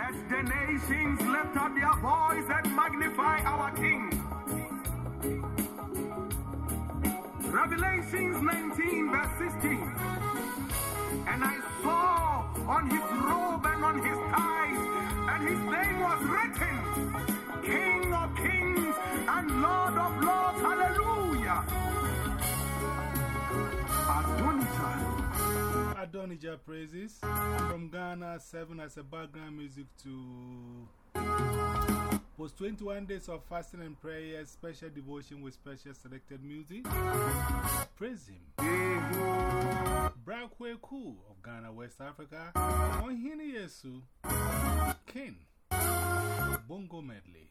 Let the nations lift up their voice and magnify our King. Revelations 19, verse 16. And I saw on his robe and on his thighs, and his name was written King of Kings and Lord of Lords. Hallelujah. Adonijah. Adonijah praises from Ghana, 7 as a background music to post 21 days of fasting and prayer, special devotion with special selected music. Praise Him. Brakwe of Ghana, West Africa. Ohini Yesu, King, Bongo Medley.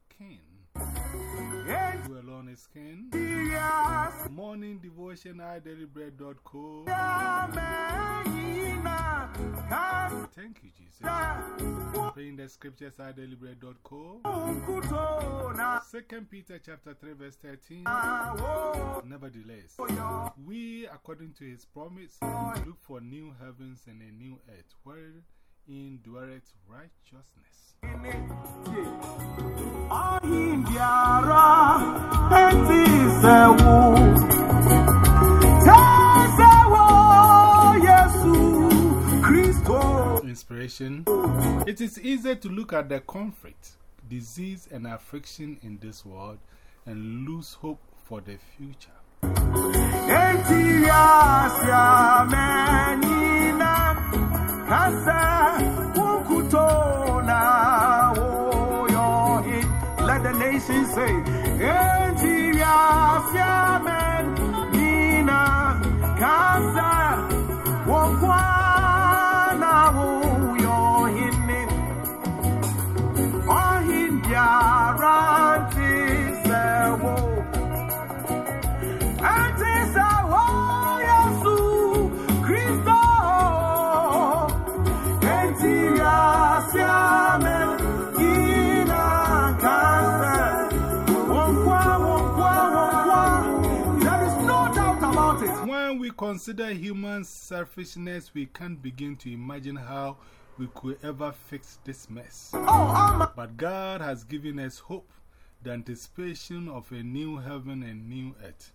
King. Enti You alone is King. Morning devotion, ina Thank you, Jesus. Praying the scriptures, munguto na 2 Peter chapter 3, verse 13. Nevertheless, we, according to his promise, look for new heavens and a new earth, wherein dwelleth righteousness. Inspiration It is easy to look at the conflict, disease, and affliction in this world and lose hope for the future. Kásẹ̀ wúkútó. Let the nation say, Ẹ̀ntì consider human selfishness, we can't begin to imagine how we could ever fix this mess. But God has given us hope, the anticipation of a new heaven and new earth,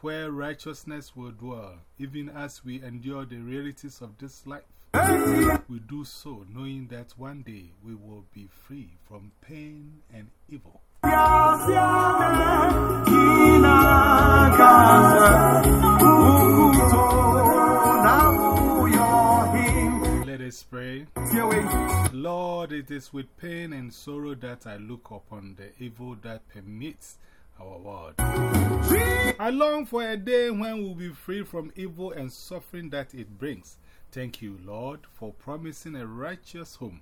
where righteousness will dwell, even as we endure the realities of this life. We do so knowing that one day we will be free from pain and evil. Let us pray. Lord, it is with pain and sorrow that I look upon the evil that permits our world. I long for a day when we'll be free from evil and suffering that it brings. Thank you, Lord, for promising a righteous home.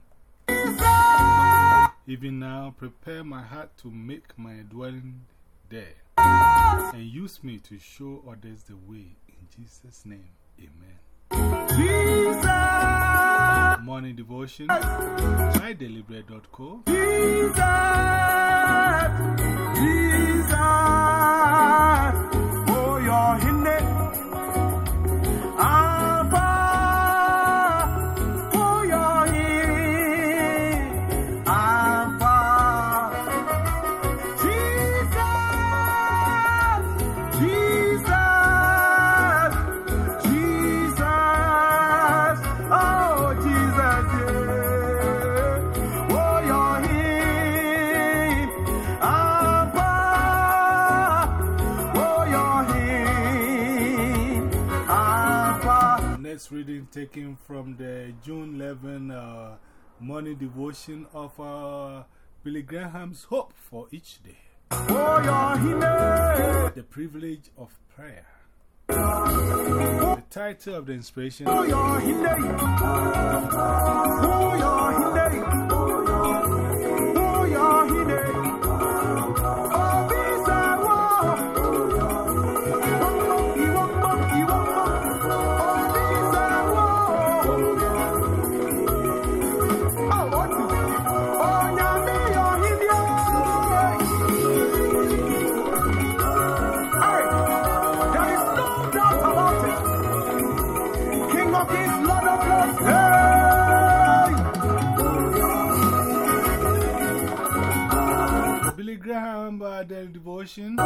Even now, prepare my heart to make my dwelling there and use me to show others the way. In Jesus' name, amen. Jesus, Morning devotion, mydeliberate.co. Jesus, Jesus. Oh, you're in it. Reading taken from the June 11 uh, morning devotion of uh, Billy Graham's Hope for Each Day. The privilege of prayer. The title of the inspiration Uh, the devotion.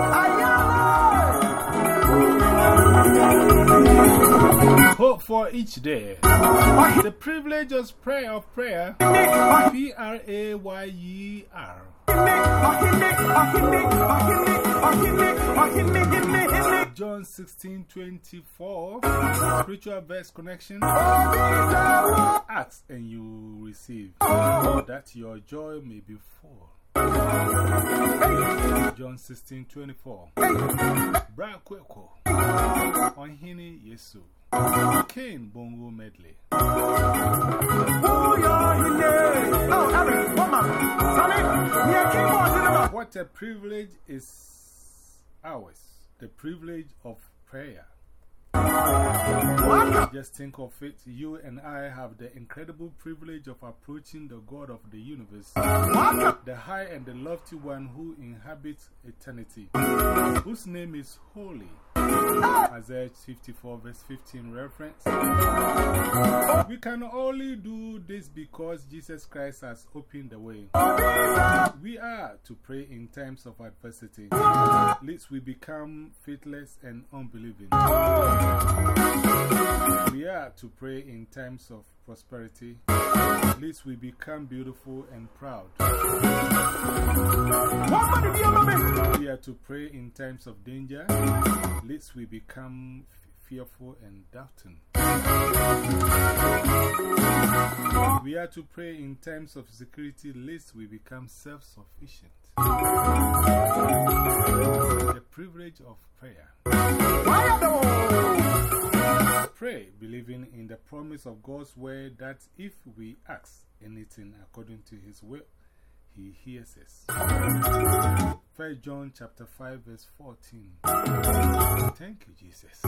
Hope for each day. The privilege of prayer of prayer. aye. P R A Y E R. John 16 24. Spiritual verse connection. Ask and you receive, that your joy may be full. John 16 24. Bra Kweko. Onhini Yesu. Cain Bongo Medley. What a privilege is ours. The privilege of prayer. Just think of it. You and I have the incredible privilege of approaching the God of the universe, the high and the lofty one who inhabits eternity, whose name is holy. Isaiah 54, verse 15 reference. We can only do this because Jesus Christ has opened the way. We are to pray in times of adversity, lest we become faithless and unbelieving. We are to pray in times of prosperity, lest we become beautiful and proud. We are to pray in times of danger, lest we become fearful and doubting. We are to pray in times of security, lest we become self sufficient. The privilege of prayer. Pray, believing in the promise of God's word that if we ask anything according to His will, He hears us. 1 John chapter 5, verse 14. Thank you, Jesus.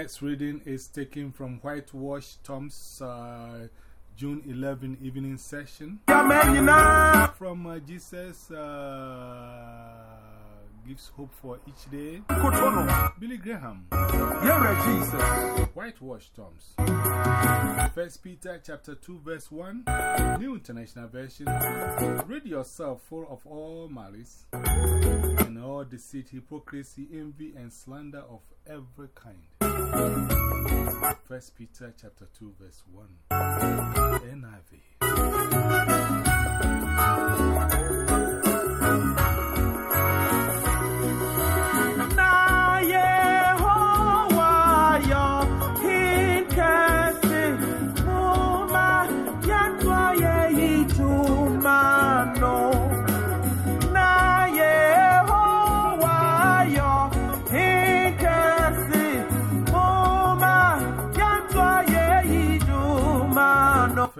Next reading is taken from Whitewash Tombs uh, June 11 evening session. From uh, Jesus uh, Gives Hope for Each Day. Billy Graham. Whitewash Tombs. First Peter chapter 2 verse 1. New International Version. Rid yourself full of all malice and all deceit, hypocrisy, envy, and slander of every kind. First Peter chapter 2 verse 1. NIV.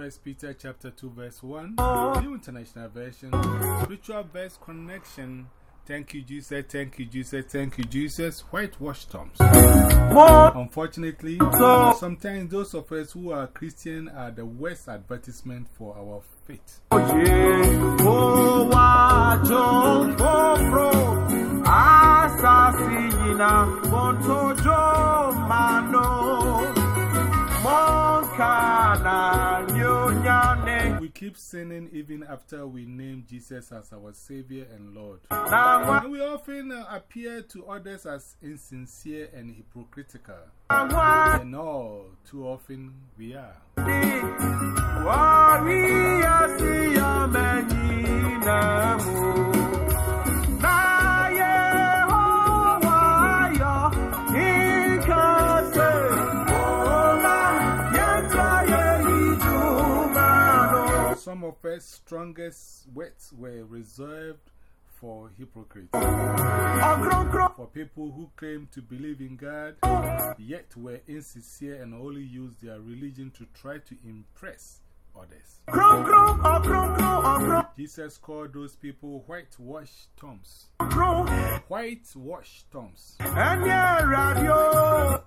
First Peter chapter 2 verse 1, New International Version, Spiritual Verse Connection. Thank you, Jesus. Thank you, Jesus. Thank you, Jesus. Whitewash tombs. Unfortunately, sometimes those of us who are Christian are the worst advertisement for our faith. Keep sinning even after we name Jesus as our Savior and Lord. And we often uh, appear to others as insincere and hypocritical. And all too often we are. Prophet's strongest words were reserved for hypocrites. For people who claim to believe in God, yet were insincere and only used their religion to try to impress others. Jesus called those people whitewashed tombs. Whitewashed tombs.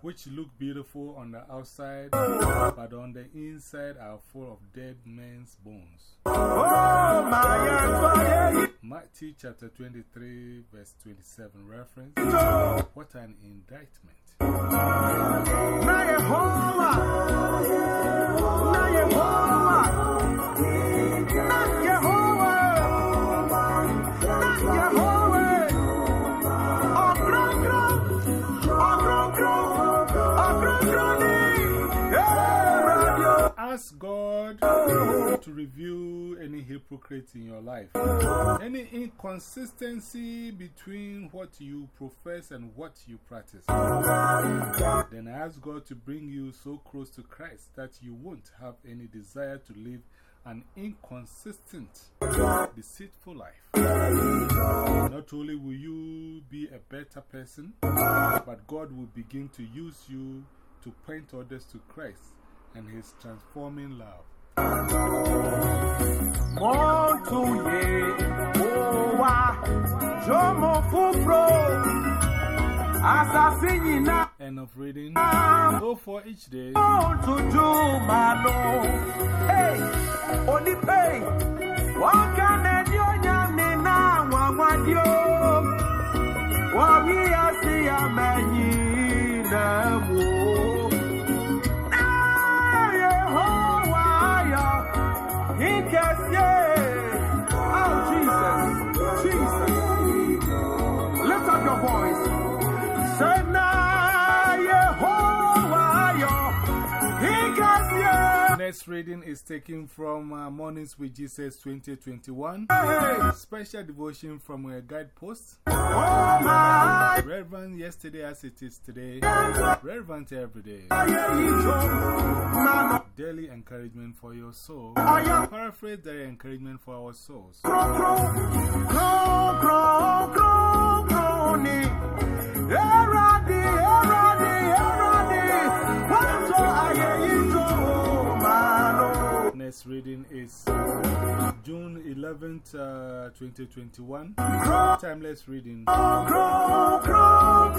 Which look beautiful on the outside, but on the inside are full of dead men's bones. Matthew chapter 23, verse 27 reference. What an indictment. Ask God to review any hypocrite in your life, any inconsistency between what you profess and what you practice. Then ask God to bring you so close to Christ that you won't have any desire to live an inconsistent, deceitful life. Not only will you be a better person, but God will begin to use you to point others to Christ and His transforming love. End of reading. Go for each day. Hey, only pay. Reading is taken from uh, Mornings with Jesus 2021. Special devotion from a guidepost. Relevant yesterday as it is today. Relevant every day. Daily encouragement for your soul. Paraphrase daily encouragement for our souls. Reading is June 11th, uh, 2021. Timeless reading.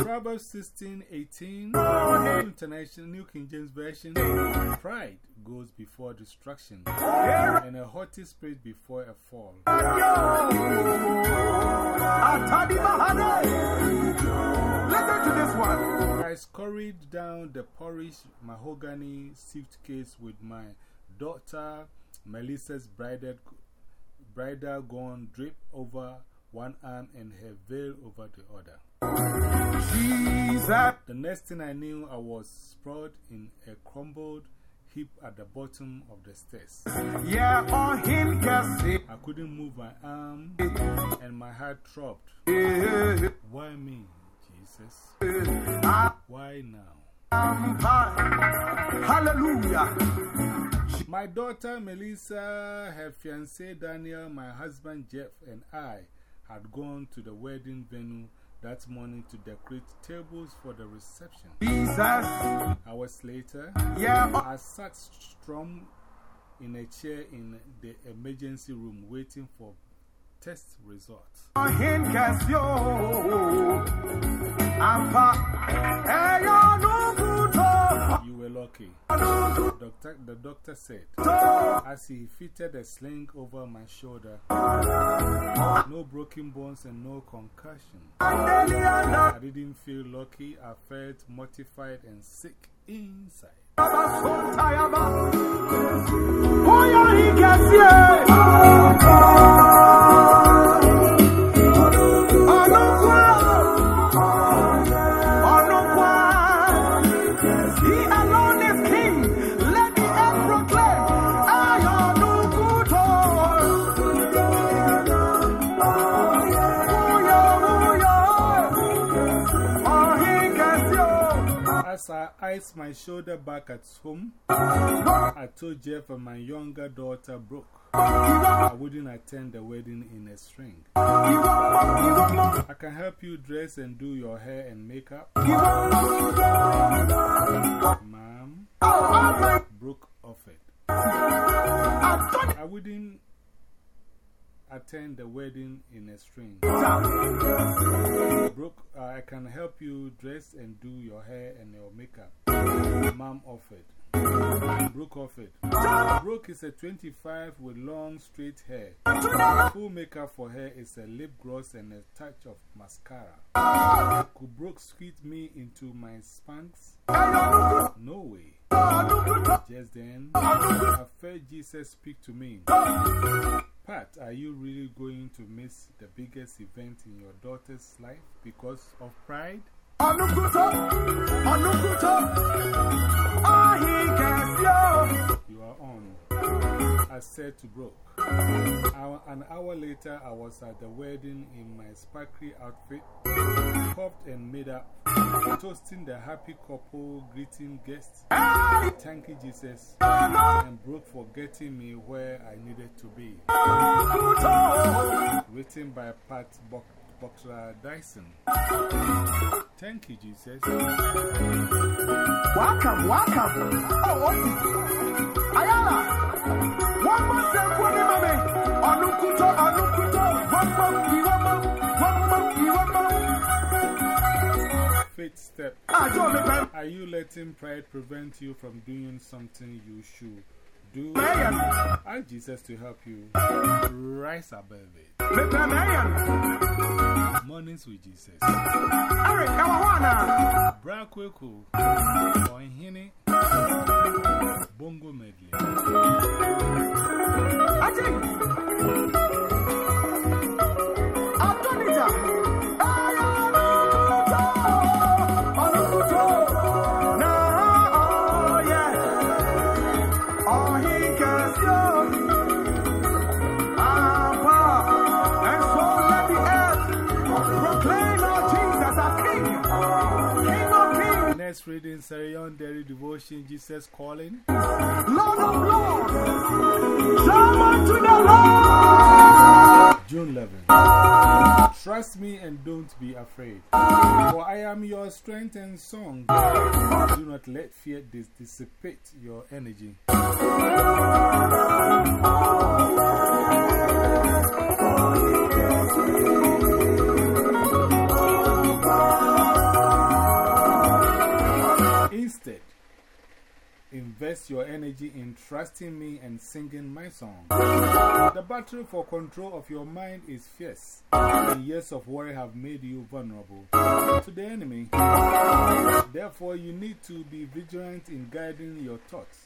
Proverbs 16 18. International New King James Version. Pride goes before destruction, and a haughty spirit before a fall. Listen to this one. I scurried down the polished mahogany suitcase with my daughter Melissa's bridal, bridal gown draped over one arm and her veil over the other. Jesus. The next thing I knew, I was sprawled in a crumbled heap at the bottom of the stairs. Yeah, on him see. I couldn't move my arm, and my heart throbbed. Why me, Jesus? Ah. Why now? Um, Hallelujah. My daughter Melissa, her fiance Daniel, my husband Jeff, and I had gone to the wedding venue that morning to decorate tables for the reception. Jesus. Hours later, Yeah, I sat strong in a chair in the emergency room waiting for test results. Lucky. Doctor, the doctor said, as he fitted a sling over my shoulder. No broken bones and no concussion. I didn't feel lucky, I felt mortified and sick inside. As I iced my shoulder back at home, I told Jeff and my younger daughter Brooke I wouldn't attend the wedding in a string. I can help you dress and do your hair and makeup. Mom, Brooke offered. I wouldn't attend the wedding in a string. Brooke, uh, I can help you dress and do your hair and your makeup. Mom offered. Brooke offered. Brooke is a 25 with long straight hair. Full makeup for her is a lip gloss and a touch of mascara. Could Brooke squeeze me into my Spanx? No way. Just then, I felt Jesus speak to me. Pat, are you really going to miss the biggest event in your daughter's life because of pride? You are on. I said to Brooke. An hour later, I was at the wedding in my sparkly outfit, popped and made up, toasting the happy couple, greeting guests. Thank you, Jesus, and Brooke for getting me where I needed to be. Written by Pat Butler Dyson. Thank you, Jesus. Welcome, welcome. Oh, what's it? Ayala. Step. Are you letting pride prevent you from doing something you should do? Ask Jesus to help you rise above it. Mornings with Jesus. Bra Kweku, Oinhini, Bongo Medley. Aji. Atonija. Next reading, Sarah Young Daily Devotion, Jesus Calling. Lord of lords. Summon to the Lord. June 11. Trust me and don't be afraid. For I am your strength and song. Do not let fear dis dissipate your energy. Invest your energy in trusting me and singing my song. The battle for control of your mind is fierce, and years of worry have made you vulnerable to the enemy. Therefore, you need to be vigilant in guiding your thoughts.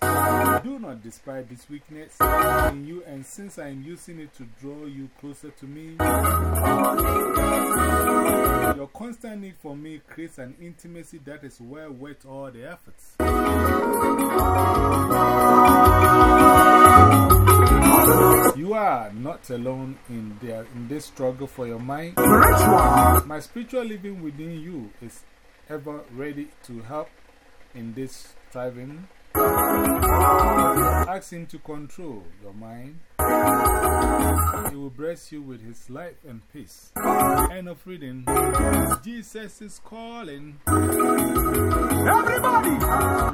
Do not despise this weakness in you, and since I am using it to draw you closer to me, your constant need for me creates an intimacy that is well worth all the efforts. You are not alone in, their, in this struggle for your mind. My spiritual living within you is ever ready to help in this striving. Ask Him to control your mind. He will bless you with His life and peace. End of reading. Jesus is calling. Everybody.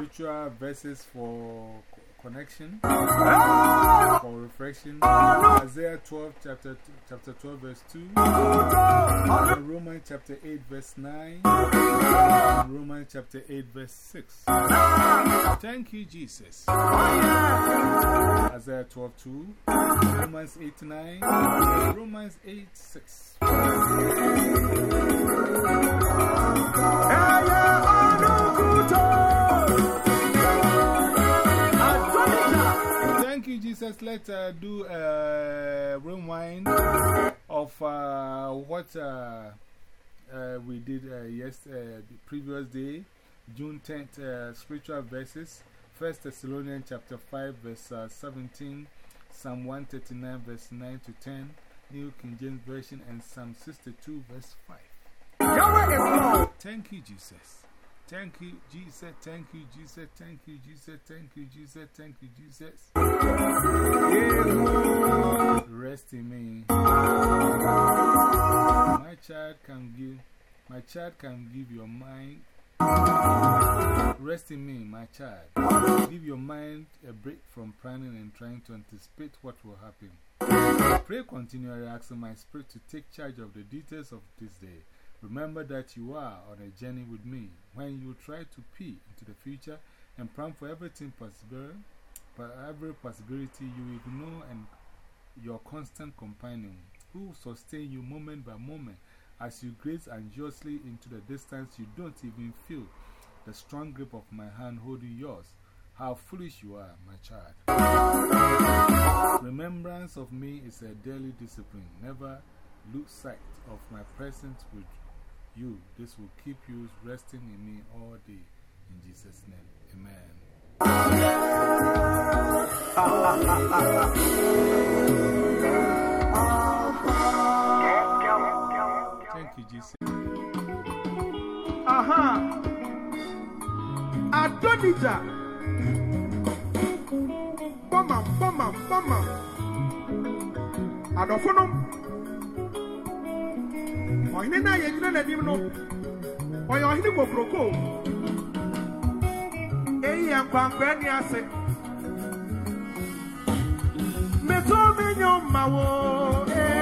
Spiritual verses for connection, Ah, for reflection. Isaiah 12, chapter, chapter 12, verse 2. And Romans chapter 8, verse 9. And Romans chapter 8, verse 6. Thank you, Jesus. Isaiah 12, 2. Romans 8, 9. Romans 8, 6. Aya Anukuto. You, Jesus. Let's uh, do a rewind of uh, what uh, uh, we did uh, yes, uh, the previous day, June 10th, uh, spiritual verses. First Thessalonians chapter 5, verse uh, 17, Psalm 139, verse 9 to 10, New King James Version, and Psalm 62, verse 5. Yahweh is Lord. Thank you, Jesus. Thank you, Jesus. Thank you, Jesus. Thank you, Jesus. Thank you, Jesus. Thank you, Jesus. Rest in me. My child can give, my child can give your mind. Rest in me, my child. Give your mind a break from planning and trying to anticipate what will happen. Pray continually, asking my spirit to take charge of the details of this day. Remember that you are on a journey with me. When you try to peer into the future and plan for everything possible, but every possibility you ignore and your constant companion, who sustain you moment by moment as you graze anxiously into the distance you don't even feel the strong grip of my hand holding yours. How foolish you are, my child. Remembrance of me is a daily discipline. Never lose sight of my presence with you. This will keep you resting in me all day. In Jesus' name, amen. Thank you, Jesus. Aha. Adonija. Bama, bama, bama. Adọfọnọ ɔhene no a yɛgyina n'anim no ɔyɛ ɔhene kokoroko eyi yɛ nkwankora ne ase metumi nyɛ ma wo ee.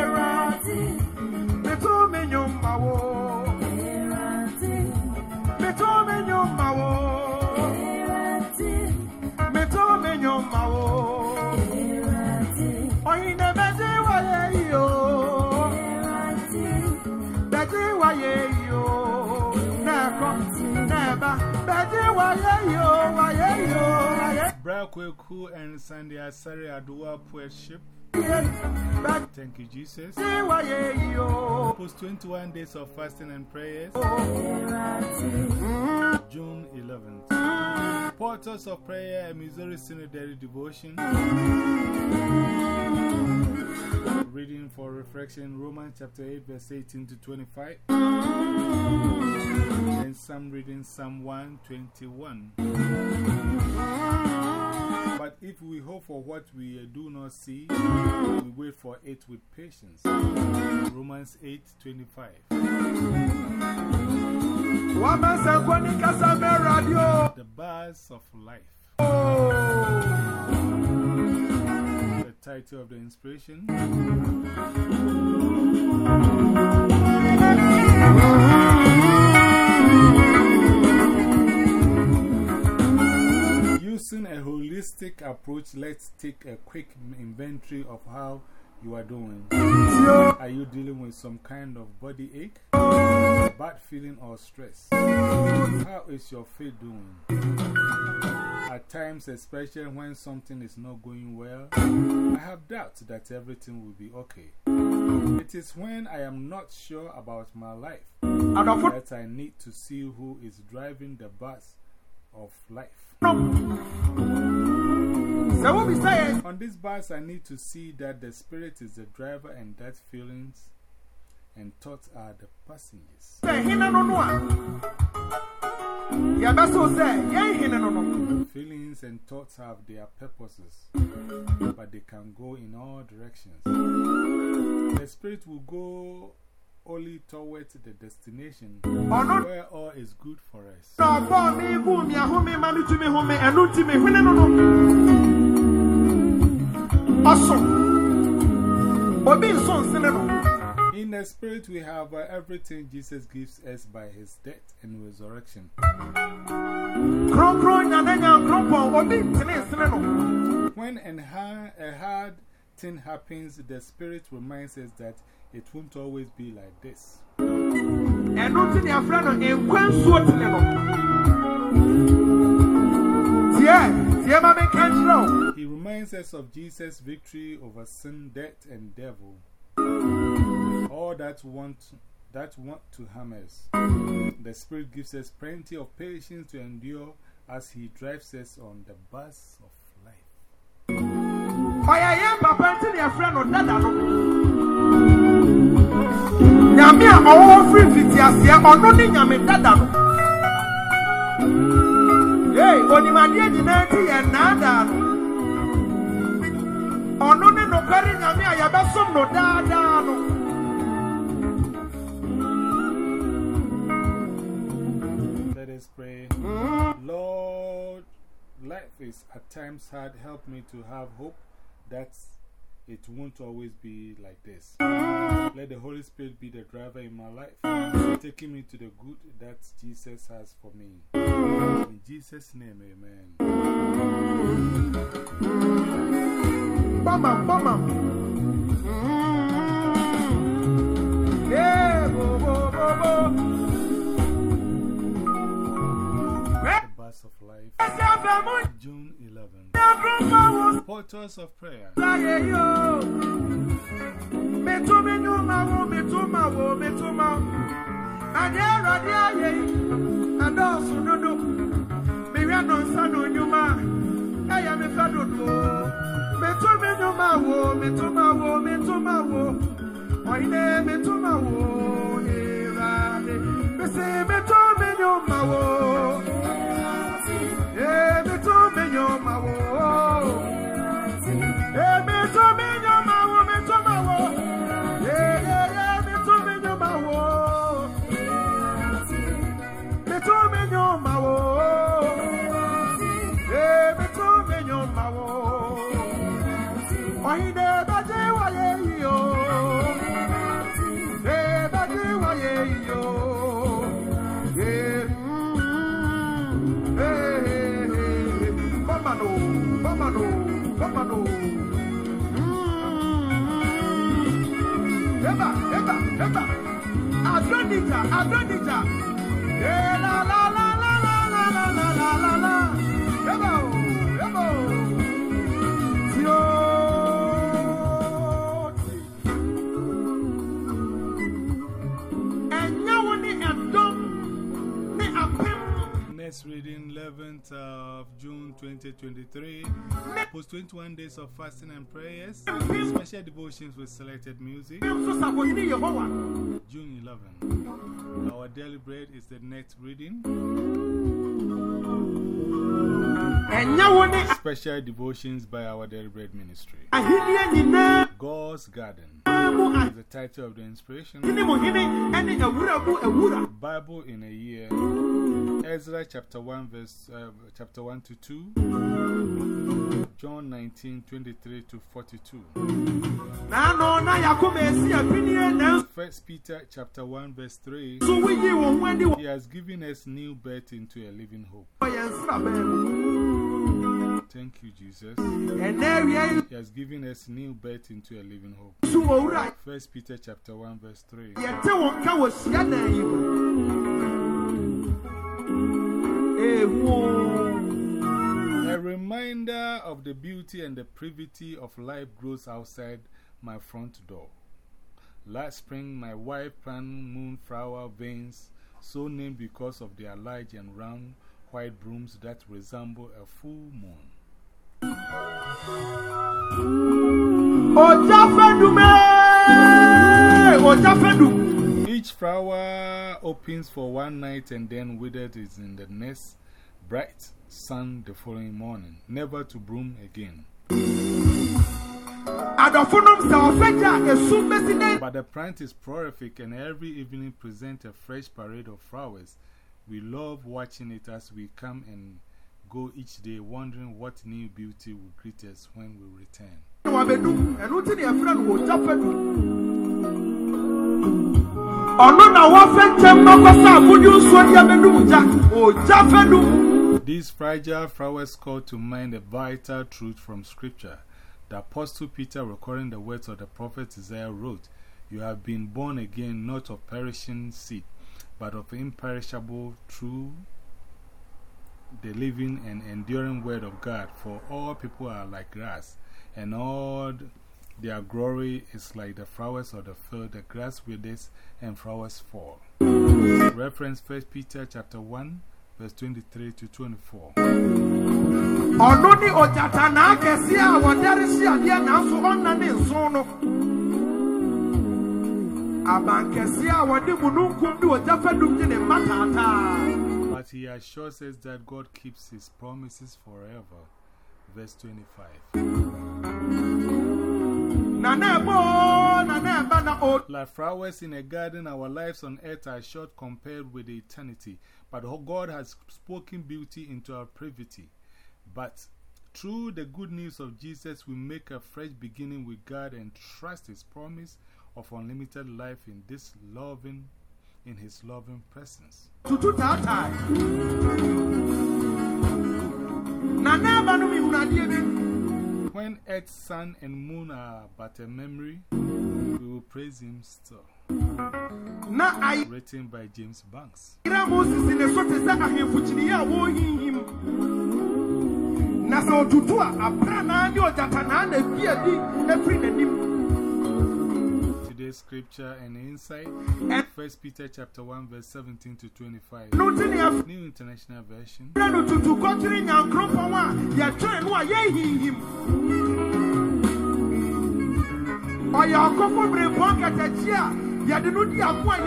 Wáyé Brakweku and Sunday Asari Adua. Bẹ̀ Thank you, Jesus. Post 21 days of fasting and prayers. June 11th. Portals of Prayer and Missouri Synod daily Devotion. Reading for reflection Romans chapter 8, verse 18 to 25. And some reading Psalm 121. But if we hope for what we uh, do not see, we wait for it with patience. Romans 8 25. Wọ́n máa ń sẹ́kọ́ ní kásámẹ́ rádíò. The bars of life. The title of the inspiration. Holistic approach, let's take a quick inventory of how you are doing. Are you dealing with some kind of body ache, bad feeling, or stress? How is your faith doing? At times, especially when something is not going well, I have doubts that everything will be okay. It is when I am not sure about my life that I need to see who is driving the bus of life. On this bus, I need to see that the spirit is the driver and that feelings and thoughts are the passengers. Sẹ́ hinna nínú à. Yàbẹ́ sọ sẹ́ yẹ́ hinna nínú. Feelings and thoughts have their purposes, but they can go in all directions. The spirit will go only towards the destination Ọ̀nù where all is good for us. náà bọ́ mi bú mi àhómi má mi tú mi hó mi ẹnu tí mi hinna nínú. Ọ̀sùn. Obi nsọ nsí nínú. In the spirit, we have uh, everything Jesus gives us by his death and resurrection. Kronkron nyadanya nkrompɔn obi ntene nsí nínú. When an ha a hard thing happens, the spirit reminds us that it won't always be like this. Ẹnu tí ni afẹ́ nọ nkwa nsuo ti nínú. Tiẹ̀ tiẹ̀ máa mi ká nkyerẹ́ o. He reminds us of Jesus' victory over sin, death, and devil. All that want, that want to harm us. The Spirit gives us plenty of patience to endure as He drives us on the bus of life. Nyame a ọwọ́ firi fiti aseɛ ɔno ne nyame dada no. Hey, onimadeɛ nyinaa ti yɛ nnaadaa no. Ɔno ne nokware nyame a yɛbɛsom no daadaa no. Pray. Lord, life is at times hard. Help me to have hope that it won't always be like this. Let the Holy Spirit be the driver in my life, taking me to the good that Jesus has for me. In Jesus' name, amen. Bama, bama. Yeah, bo, bo, bo, bo. The bus of life, June 11. ìyàbọ̀ wò Portals of prayer. sáyé eba. Adonija, Adonija. La, la, la, la, la, la, la, la, la, la, la. Next reading, 11th of June 2023. Post 21 days of fasting and prayers. Special devotions with selected music. June 11. Our daily bread is the next reading. Special devotions by our daily bread ministry. God's Garden is the title of the inspiration. Bible in a year. Ezra chapter 1, verse uh, chapter 1 to 2. John 19, 23 to 42. naano na yakoma esi ahenniɛ nanso First Peter chapter 1, verse 3. woyii wɔn ho adi wɔ He has given us new birth into a living hope. yɛn nsraban mu Thank you, Jesus. ɛnɛ awia yi He has given us new birth into a living hope. so wɔ wura First Peter chapter 1, verse 3. A reminder of the beauty and the privity of life grows outside my front door. Last spring, my wife planted moonflower veins, so named because of their large and round white brooms that resemble a full moon. fẹdùn mẹ ọjà fẹdùn. Each flower opens for one night and then withered is in the next bright sun the following morning, never to bloom again. àdọ̀fúnnum sẹ ọ̀fẹ́jà èso mẹ́sì náà. But the plant is prolific and every evening presents a fresh parade of flowers. We love watching it as we come and go each day, wondering what new beauty will greet us when we return. Fẹdùn. These fragile flowers call to mind a vital truth from Scripture. The Apostle Peter, recording the words of the prophet Isaiah, wrote, You have been born again, not of perishing seed, but of imperishable, true, the living and enduring word of God. For all people are like grass, and all their glory is like the flowers of the field. The grass withers and flowers fall. Reference 1 Peter chapter 1, verse 23 to 24. ọ̀nà ní ọjà tà náà kẹsí à wọ́n dẹ́rẹ́ sí adìẹ náà so ọ̀nà ní nsọ́n no. àbànkẹsí à wọ́n dí ní ọjà fẹdùn ní ní mbà. But he assures us that God keeps his promises forever. Verse 25. Like flowers in a garden, our lives on earth are short compared with eternity. But God has spoken beauty into our privity. But through the good news of Jesus, we make a fresh beginning with God and trust His promise of unlimited life in this loving, in His loving presence. When earth, sun, and moon are but a memory, we will praise him still. Now I written by James Banks. na sɛ ɔtutu a abra ne ɔgyata naa na fie adi afiri favorite scripture and insight. first Peter chapter 1 verse 17 to 25. New International Version.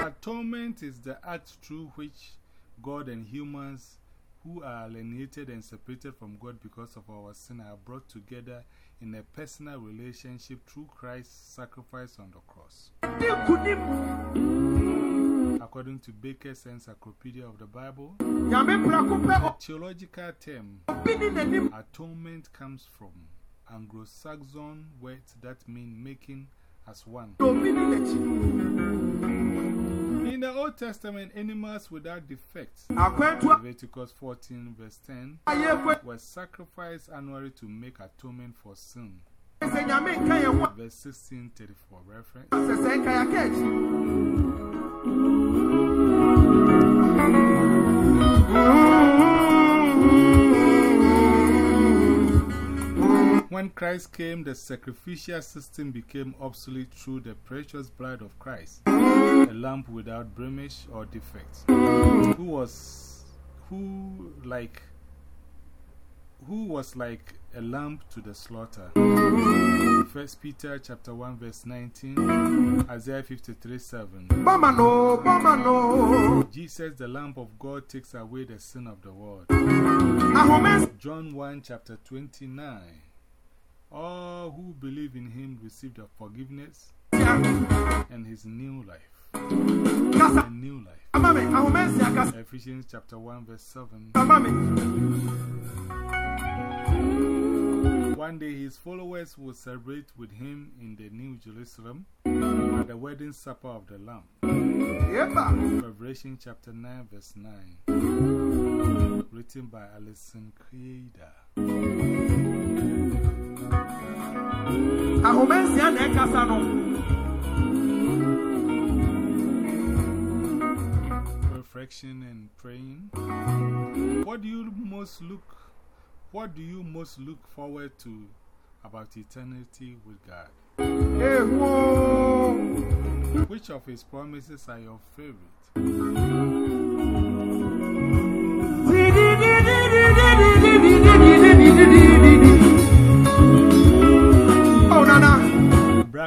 Atonement is the act through which God and humans who are alienated and separated from God because of our sin are brought together in a personal relationship through Christ's sacrifice on the cross. According to Baker's Encyclopedia of the Bible, the theological term atonement comes from Anglo Saxon words that mean making as one in the Old Testament, animals without defects, Leviticus 14 verse 10, were sacrificed annually to make atonement for sin. Verse 16, 34, reference. When Christ came, the sacrificial system became obsolete through the precious blood of Christ, a lamb without blemish or defect, who was, who like, who was like a lamb to the slaughter. First Peter chapter 1 verse 19, Isaiah 53 7. Bama no, bama no. Jesus, the Lamb of God, takes away the sin of the world. John 1 chapter 29. All who believe in him receive the forgiveness and his new life. A new life. Ama me, ahome nsia kasa. Ephesians chapter 1 verse 7. One day his followers will celebrate with him in the New Jerusalem at the wedding supper of the Lamb. Revelation chapter 9 verse 9. Written by Alison Creator. Ahome nsia na ɛkasa no. reflection and praying. What do you most look what do you most look forward to about eternity with God? Ewo. Which of his promises are your favorite?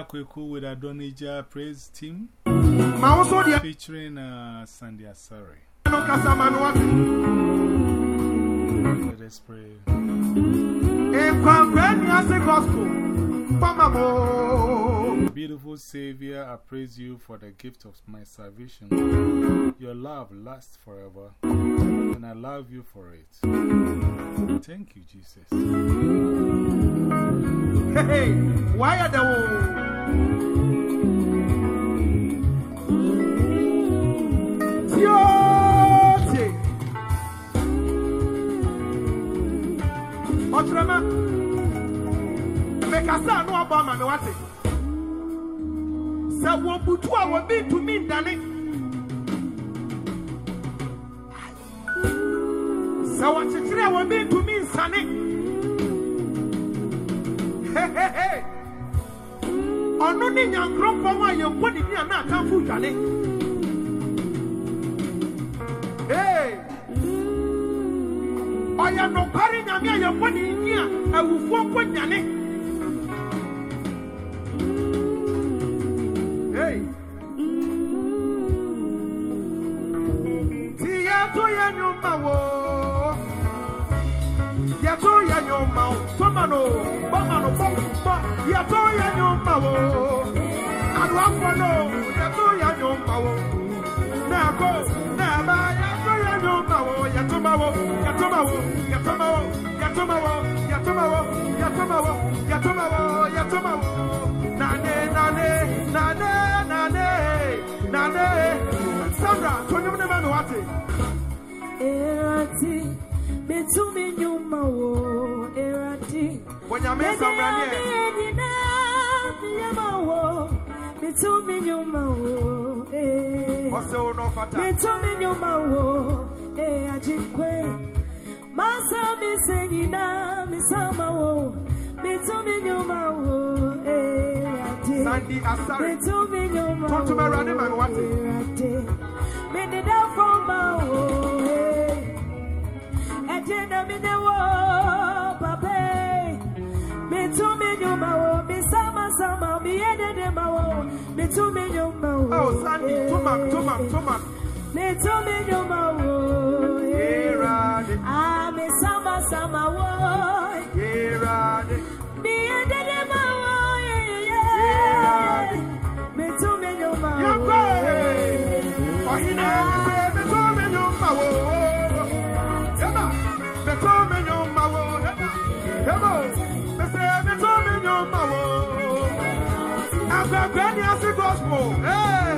With Adonijah praise team Ma wo so de featuring uh, Sandy Asare. no kasa ma no ate. Let us pray. Nkwankwa ni ase gospel. Bama mo. Beautiful Savior, I praise you for the gift of my salvation. Your love lasts forever, and I love you for it. Thank you, Jesus. Hey, why are the Ọtúrẹ́mẹ́, mẹ̀kásá àánú ọba ọmọ mi wá sí. Sẹ̀ wọ́n butu àwọn bíi tùmí ìdálé. Sẹ̀ wọ́n kyekyere àwọn bíi tùmí ìsàlẹ̀ ɔno ne nyankorɔmpɔn a yɛnkɔ ne nua na atamfo dwane ɔyɛ nokware nyame a yɛnkɔ ne nua awufoɔ nkɔ nyane bọ́mọ̀nù bọ́mọ̀nù bọ́ yẹtọ́ yẹ nyọmba wo àlọ́ akpọ̀nù yẹtọ́ yẹ nyọmba wo nàkó nàbà yẹtọ́ yẹ nyọmba wo yẹtọ́mba wo yẹtọ́mba wo yẹtọ́mba wo yẹtọ́mba wo yẹtọ́mba wo yẹtọ́mba wo yẹtọ́mba wo yẹtọ́mba wo nàne nàne nàne nàne nàne sandra tó ní mímú ni wá ti. èrò àti bìtú onyame nsɛmraneɛ Metumi nyuma wo, eh. Ose uno fata. Metumi nyuma wo, eh. Ajinkwe. Masa misenyina misama wo. Metumi nyuma wo, eh. Ade. Sandy Asari. Metumi nyuma wo. Tontuma rani mami wate. Eh. Ade na mine wo. Mitumi nyumba wo misama sama miedede mawo mitumi nyumba wo. Oh Sandy tumak tumak tumak mitumi nyumba wo. Yerade Ah misama sama wo. Yerade miedede sí gospel.